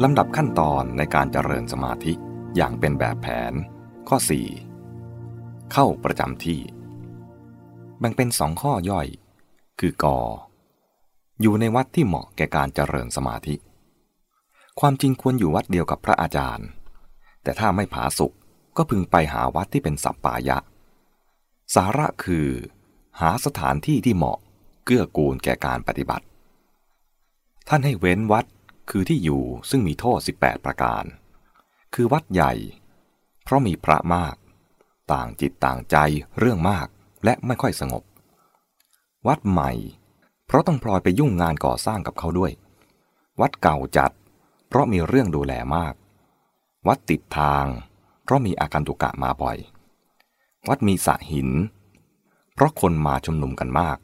ลำดับขั้นตอนในการเจริญสมาธิอย่างเป็นแบบแผน ข้อ 4. เข้าประจำที่ แบ่งเป็นสองข้อย่อย คือกออยู่ในวัดที่เหมาะแก่การเจริญสมาธิ ความจริงควรอยู่วัดเดียวกับพระอาจารย์ แต่ถ้าไม่ผาสุกก็พึงไปหาวัดที่เป็นสัปปายะ สาระคือ หาสถานที่ที่เหมาะเกื้อกูลแก่การปฏิบัติ ท่านให้เว้นวัด คือที่อยู่ซึ่งมีโทษ 18 ประการ คือวัดใหญ่ เพราะมีพระมาก ต่างจิตต่างใจเรื่องมากและไม่ค่อยสงบ วัดใหม่ เพราะต้องพลอยไปยุ่งงานก่อสร้างกับเขาด้วย วัดเก่าจัด เพราะมีเรื่องดูแลมาก วัดติดทาง เพราะมีอาการตุกะมาบ่อย วัดมีสะหิน เพราะคนมาชุมนุมกันมาก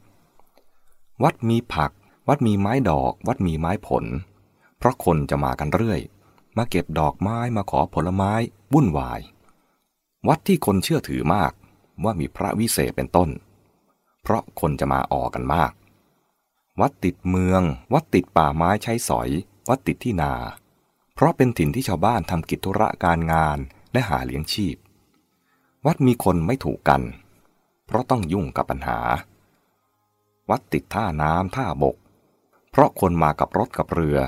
วัดมีผัก วัดมีไม้ดอก วัดมีไม้ผล เพราะคนจะมากันเรื่อย มาเก็บดอกไม้มาขอผลไม้วุ่นวาย วัดที่คนเชื่อถือมากว่ามีพระวิเศษเป็นต้น เพราะคนจะมาออกกันมาก วัดติดเมือง วัดติดป่าไม้ใช้สอย วัดติดที่นา เพราะเป็นถิ่นที่ชาวบ้านทำกิจธุระการงานและหาเลี้ยงชีพ วัดมีคนไม่ถูกกัน เพราะต้องยุ่งกับปัญหา วัดติดท่าน้ำท่าบก เพราะคนมากับรถกับเรือ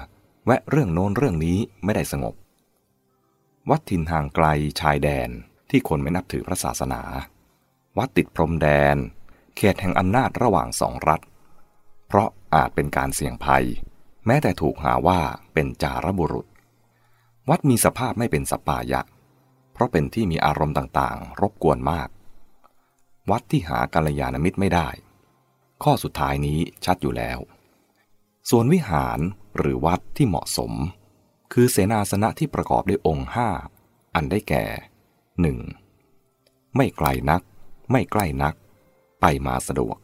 แวะเรื่องโน้นเรื่องนี้ไม่ได้สงบ วัดถิ่นห่างไกลชายแดนที่คนไม่นับถือพระศาสนา วัดติดพรมแดน เขตแห่งอำนาจระหว่างสองรัฐ เพราะอาจเป็นการเสี่ยงภัย แม้แต่ถูกหาว่าเป็นจารบุรุษ วัดมีสภาพไม่เป็นสปายะ เพราะเป็นที่มีอารมณ์ต่างๆ รบกวนมาก วัดที่หากัลยาณมิตรไม่ได้ ข้อสุดท้ายนี้ชัดอยู่แล้ว ส่วนวิหาร หรือวัดที่เหมาะสม คือเสนาสนะที่ประกอบด้วยองค์ห้าอันได้แก่ 1. ไม่ไกลนัก ไม่ใกล้นัก ไปมาสะดวก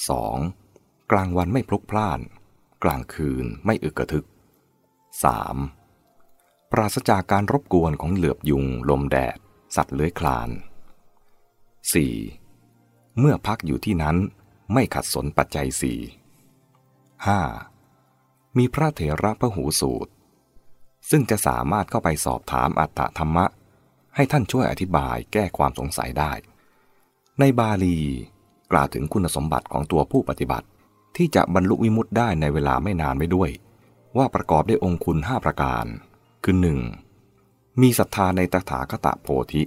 2. กลางวันไม่พลุกพล่าน กลางคืนไม่อึกระทึก 3. ปราศจากการรบกวนของเหลือบยุง ลมแดด สัตว์เลื้อยคลาน 4. เมื่อพักอยู่ที่นั้นไม่ขัดสนปัจจัยสี่ 5. มีพระเถระพระหูสูตร ซึ่งจะสามารถเข้าไปสอบถามอัตตธรรมะ ให้ท่านช่วยอธิบายแก้ความสงสัยได้ ในบาลีกล่าวถึงคุณสมบัติของตัวผู้ปฏิบัติ ที่จะบรรลุวิมุตติได้ในเวลาไม่นานไม่ด้วย ว่าประกอบด้วยองค์คุณห้าประการ คือ 1. มีศรัทธาในตถาคตโพธิ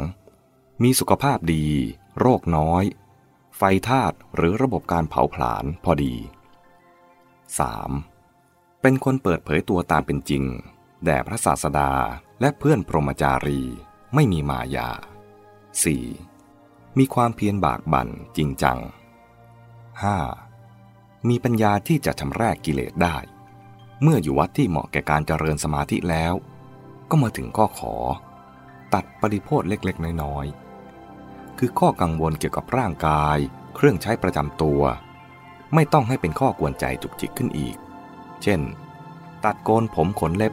2. มีสุขภาพดี โรคน้อย ไฟธาตุหรือระบบการเผาผลาญพอดี 3. เป็นคนเปิดเผยตัวตามเป็นจริง แด่พระศาสดาและเพื่อนพรหมจารีไม่มีมายา 4. มีความเพียรบากบั่นจริงจัง 5. มีปัญญาที่จะชำแรกกิเลสได้ เมื่ออยู่วัดที่เหมาะแก่การเจริญสมาธิแล้ว ก็มาถึงข้อขอ ตัดปริโภทเล็กๆ น้อยๆ คือข้อกังวลเกี่ยวกับร่างกาย เครื่องใช้ประจำตัว ไม่ต้องให้เป็นข้อกวนใจจุกจิกขึ้นอีก เช่น ตัดโกนผมขนเล็บ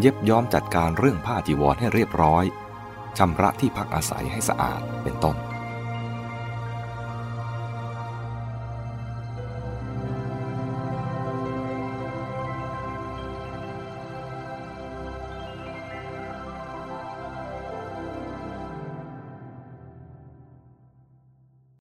เย็บย้อมจัดการเรื่องผ้าจีวรให้เรียบร้อยชำระที่พักอาศัยให้สะอาดเป็นต้น